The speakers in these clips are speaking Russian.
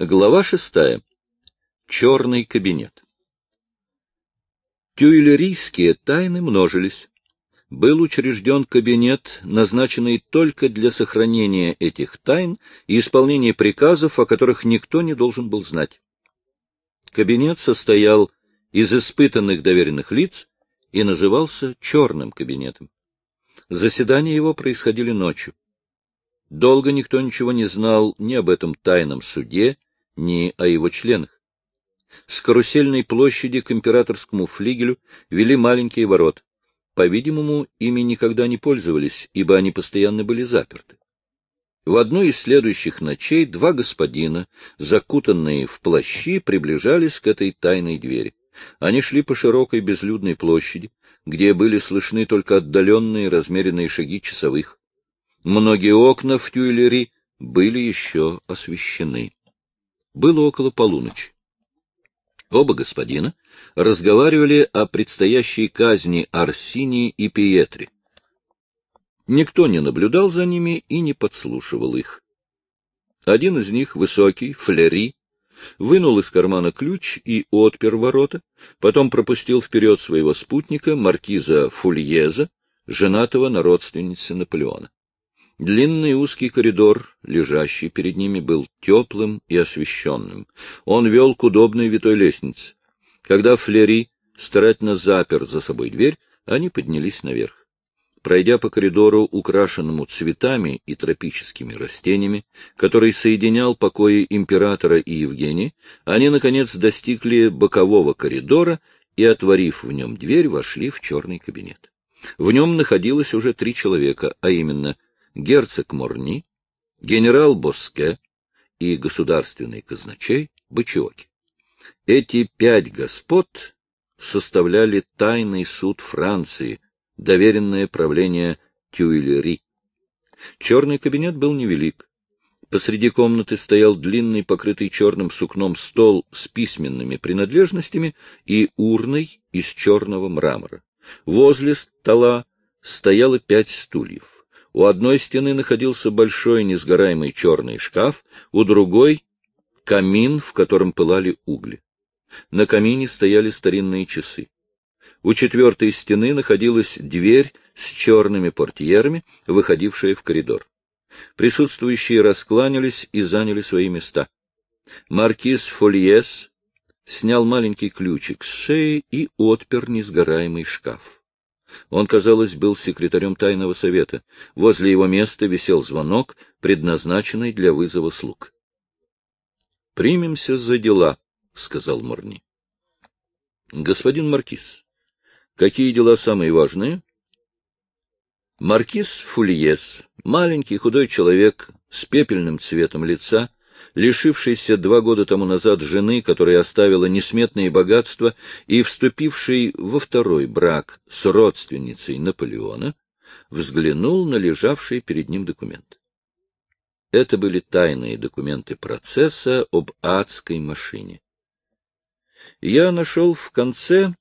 Глава шестая. Черный кабинет. Тюильрийские тайны множились. Был учрежден кабинет, назначенный только для сохранения этих тайн и исполнения приказов, о которых никто не должен был знать. Кабинет состоял из испытанных доверенных лиц и назывался Черным кабинетом. Заседания его происходили ночью. Долго никто ничего не знал ни об этом тайном суде, ни о его членах. С карусельной площади к императорскому флигелю вели маленькие ворота. По-видимому, ими никогда не пользовались, ибо они постоянно были заперты. В одну из следующих ночей два господина, закутанные в плащи, приближались к этой тайной двери. Они шли по широкой безлюдной площади, где были слышны только отдаленные размеренные шаги часовых. Многие окна в Тюильри были еще освещены. Было около полуночи. Оба господина разговаривали о предстоящей казни Арсинии и Пиетри. Никто не наблюдал за ними и не подслушивал их. Один из них, высокий, флери, вынул из кармана ключ и отпер ворота, потом пропустил вперед своего спутника, маркиза Фульеза, женатого на родственнице Наполеона. Длинный узкий коридор, лежащий перед ними, был теплым и освещенным. Он вел к удобной витой лестнице. Когда Флери старательно запер за собой дверь, они поднялись наверх. Пройдя по коридору, украшенному цветами и тропическими растениями, который соединял покои императора и Евгения, они, наконец, достигли бокового коридора и, отворив в нем дверь, вошли в черный кабинет. В нем находилось уже три человека, а именно герцог Морни, генерал Боске и государственный казначей Бычоки. Эти пять господ составляли тайный суд Франции, доверенное правление Тюильри. Черный кабинет был невелик. Посреди комнаты стоял длинный, покрытый черным сукном стол с письменными принадлежностями и урной из черного мрамора. Возле стола стояло пять стульев. У одной стены находился большой несгораемый черный шкаф, у другой — камин, в котором пылали угли. На камине стояли старинные часы. У четвертой стены находилась дверь с черными портьерами, выходившая в коридор. Присутствующие раскланялись и заняли свои места. Маркиз Фольес снял маленький ключик с шеи и отпер несгораемый шкаф. Он, казалось, был секретарем тайного совета. Возле его места висел звонок, предназначенный для вызова слуг. — Примемся за дела, — сказал Морни. — Господин Маркиз, какие дела самые важные? Маркиз Фульес, маленький худой человек с пепельным цветом лица, лишившийся два года тому назад жены, которая оставила несметные богатства, и вступивший во второй брак с родственницей Наполеона, взглянул на лежавший перед ним документ. Это были тайные документы процесса об адской машине. Я нашел в конце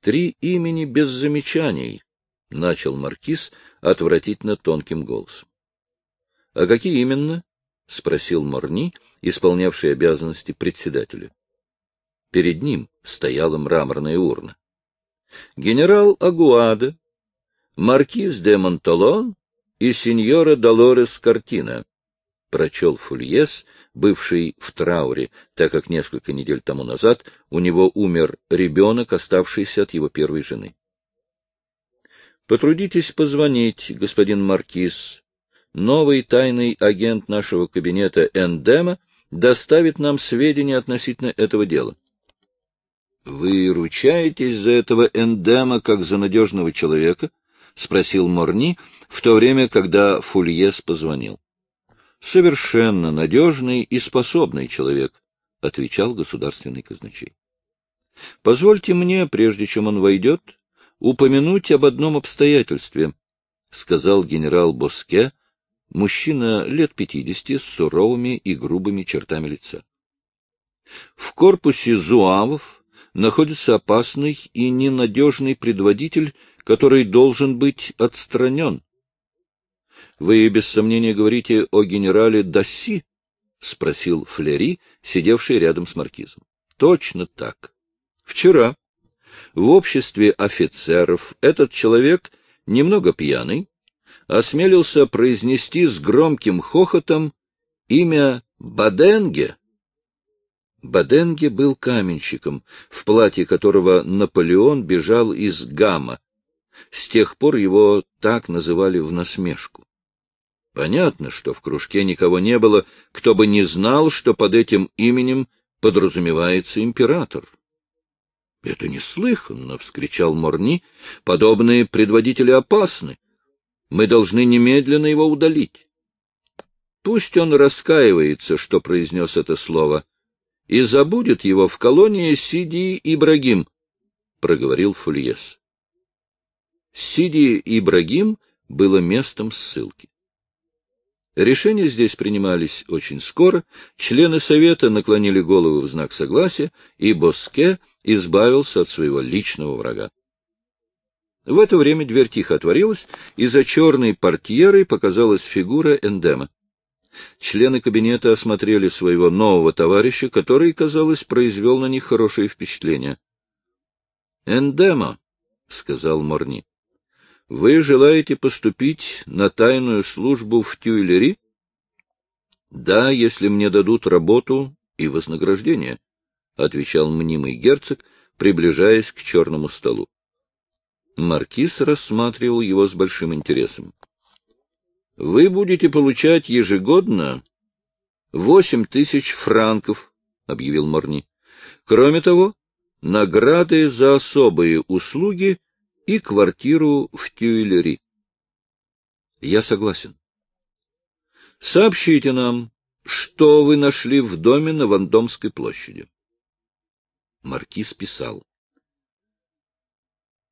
три имени без замечаний, — начал маркиз отвратительно тонким голосом. — А какие именно? — спросил Морни, исполнявший обязанности председателя. Перед ним стояла мраморная урна. Генерал Агуада, маркиз де Монталон и сеньора Долорес Картина, прочел Фульес, бывший в трауре, так как несколько недель тому назад у него умер ребенок, оставшийся от его первой жены. Потрудитесь позвонить, господин маркиз, новый тайный агент нашего кабинета Эндема доставит нам сведения относительно этого дела. — Вы ручаетесь за этого Эндема как за надежного человека? — спросил Морни в то время, когда Фульес позвонил. — Совершенно надежный и способный человек, — отвечал государственный казначей. — Позвольте мне, прежде чем он войдет, упомянуть об одном обстоятельстве, — сказал генерал Боске, — мужчина лет пятидесяти с суровыми и грубыми чертами лица. В корпусе зуавов находится опасный и ненадежный предводитель, который должен быть отстранен. Вы, без сомнения, говорите о генерале Дасси? — спросил Флери, сидевший рядом с маркизом. — Точно так. Вчера в обществе офицеров этот человек, немного пьяный, осмелился произнести с громким хохотом имя Баденге. Баденге был каменщиком, в платье которого Наполеон бежал из Гамма. С тех пор его так называли в насмешку. Понятно, что в кружке никого не было, кто бы не знал, что под этим именем подразумевается император. — Это неслыханно! — вскричал Морни. — Подобные предводители опасны. Мы должны немедленно его удалить. Пусть он раскаивается, что произнес это слово, и забудет его в колонии Сиди Ибрагим, — проговорил Фульес. Сиди Ибрагим было местом ссылки. Решения здесь принимались очень скоро, члены Совета наклонили головы в знак согласия, и Боске избавился от своего личного врага. В это время дверь тихо отворилась, и за черной портьерой показалась фигура Эндема. Члены кабинета осмотрели своего нового товарища, который, казалось, произвел на них хорошее впечатление. — Эндема, — сказал Морни, — вы желаете поступить на тайную службу в Тюильри? — Да, если мне дадут работу и вознаграждение, — отвечал мнимый герцог, приближаясь к черному столу. Маркиз рассматривал его с большим интересом. — Вы будете получать ежегодно восемь тысяч франков, — объявил Морни. — Кроме того, награды за особые услуги и квартиру в Тюильри. — Я согласен. — Сообщите нам, что вы нашли в доме на Вандомской площади. Маркиз писал.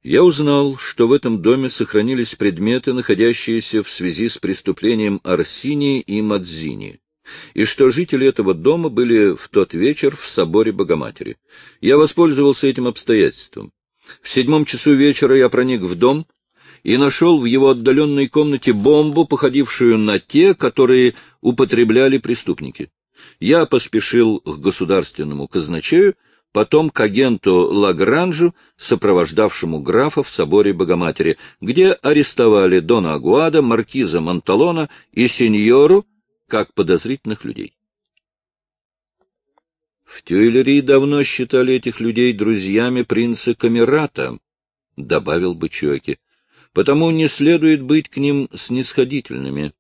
Я узнал, что в этом доме сохранились предметы, находящиеся в связи с преступлением Арсини и Мадзини, и что жители этого дома были в тот вечер в соборе Богоматери. Я воспользовался этим обстоятельством. В седьмом часу вечера я проник в дом и нашел в его отдаленной комнате бомбу, походившую на те, которые употребляли преступники. Я поспешил к государственному казначею, потом к агенту Лагранжу, сопровождавшему графа в соборе Богоматери, где арестовали Дона Агуада, маркиза Монталона и сеньору как подозрительных людей. В Тюильри давно считали этих людей друзьями принца Камерата, — добавил Бычоки, — потому не следует быть к ним снисходительными.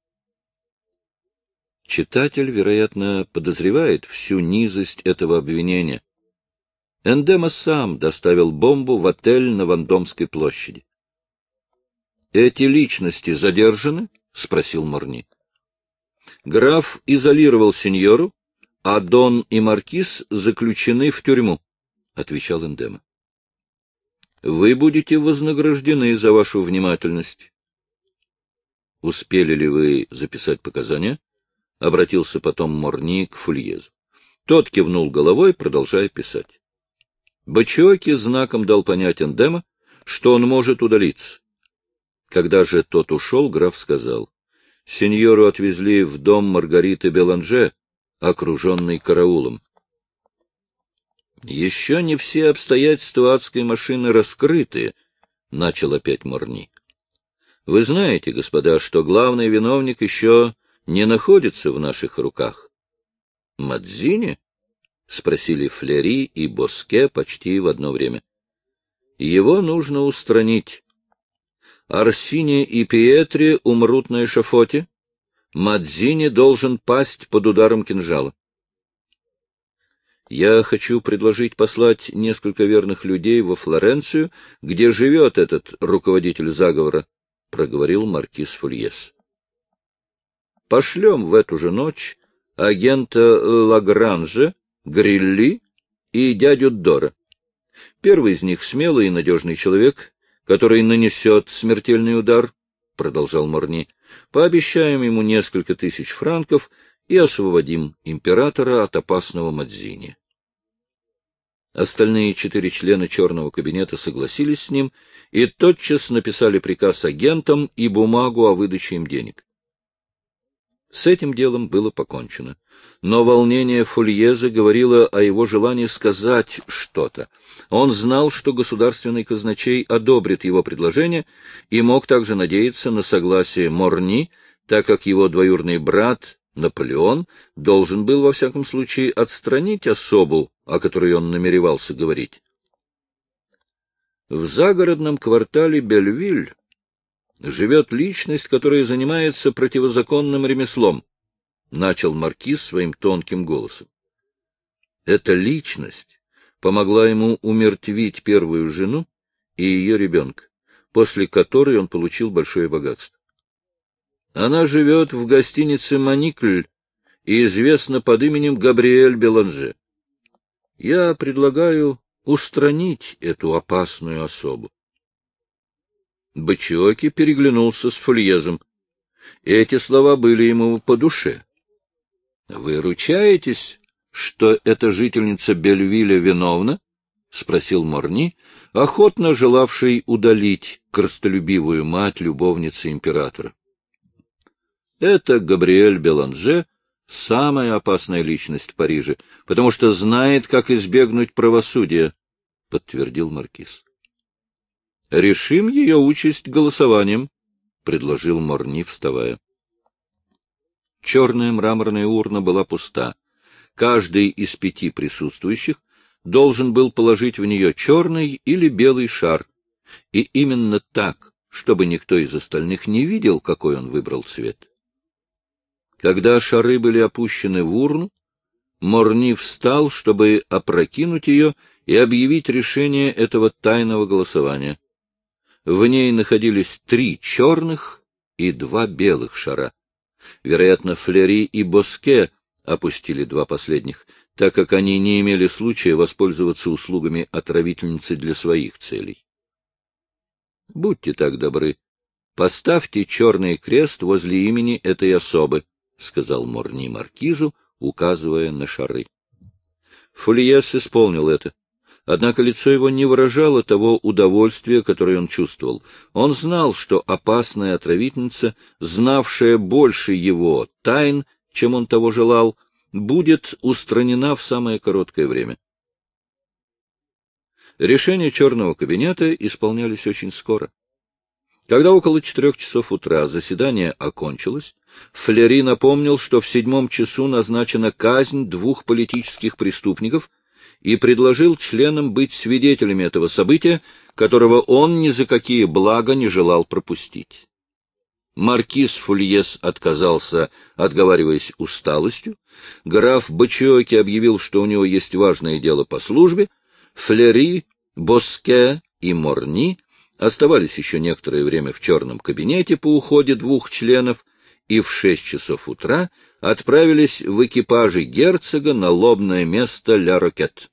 Читатель, вероятно, подозревает всю низость этого обвинения. Эндема сам доставил бомбу в отель на Вандомской площади. — Эти личности задержаны? — спросил Морни. Граф изолировал сеньору, а Дон и Маркиз заключены в тюрьму, — отвечал Эндема. — Вы будете вознаграждены за вашу внимательность. — Успели ли вы записать показания? — обратился потом Морни к Фульезу. Тот кивнул головой, продолжая писать. Бачоки знаком дал понять Эндема, что он может удалиться. Когда же тот ушел, граф сказал, — Сеньору отвезли в дом Маргариты Беланже, окруженный караулом. Еще не все обстоятельства адской машины раскрыты, — начал опять Морни. Вы знаете, господа, что главный виновник еще не находится в наших руках. Мадзини? — спросили Флери и Боске почти в одно время. — Его нужно устранить. Арсини и Пиетри умрут на эшафоте. Мадзини должен пасть под ударом кинжала. Я хочу предложить послать несколько верных людей во Флоренцию, где живет этот руководитель заговора, — проговорил маркиз Фульес. Пошлем в эту же ночь агента Лагранжа Грилли и дядю Дора. Первый из них смелый и надежный человек, который нанесет смертельный удар, — продолжал Морни. Пообещаем ему несколько тысяч франков и освободим императора от опасного Мадзини. Остальные четыре члена черного кабинета согласились с ним и тотчас написали приказ агентам и бумагу о выдаче им денег. С этим делом было покончено. но волнение Фольеза говорило о его желании сказать что-то. Он знал, что государственный казначей одобрит его предложение и мог также надеяться на согласие Морни, так как его двоюрный брат Наполеон должен был, во всяком случае, отстранить особу, о которой он намеревался говорить. В загородном квартале Бельвиль живет личность, которая занимается противозаконным ремеслом, — начал маркиз своим тонким голосом. Эта личность помогла ему умертвить первую жену и ее ребенка, после которой он получил большое богатство. Она живет в гостинице «Маникль» и известна под именем Габриэль Беланже. Я предлагаю устранить эту опасную особу. Бачиоки переглянулся с Фольезом. Эти слова были ему по душе. — Вы ручаетесь, что эта жительница Бельвиля виновна? — спросил Морни, охотно желавший удалить крастолюбивую мать любовницы императора. Это Габриэль Беланже, самая опасная личность в Париже, потому что знает, как избегнуть правосудия, — подтвердил маркиз. Решим ее участь голосованием, — предложил Морни, вставая. Черная мраморная урна была пуста. Каждый из пяти присутствующих должен был положить в нее черный или белый шар, и именно так, чтобы никто из остальных не видел, какой он выбрал цвет. Когда шары были опущены в урну, Морни встал, чтобы опрокинуть ее и объявить решение этого тайного голосования. В ней находились три черных и два белых шара. Вероятно, Флери и Боске опустили два последних, так как они не имели случая воспользоваться услугами отравительницы для своих целей. Будьте так добры, поставьте черный крест возле имени этой особы, — сказал Морни маркизу, указывая на шары. Фульес исполнил это. Однако лицо его не выражало того удовольствия, которое он чувствовал. Он знал, что опасная отравительница, знавшая больше его тайн, чем он того желал, будет устранена в самое короткое время. Решения черного кабинета исполнялись очень скоро. Когда около четырех часов утра заседание окончилось, Флери напомнил, что в седьмом часу назначена казнь двух политических преступников — и предложил членам быть свидетелями этого события, которого он ни за какие блага не желал пропустить. Маркиз Фульес отказался, отговариваясь усталостью. Граф Бачиоки объявил, что у него есть важное дело по службе. Флери, Боске и Морни оставались еще некоторое время в черном кабинете по уходе двух членов и в шесть часов утра отправились в экипаже герцога на лобное место Ля Рокет.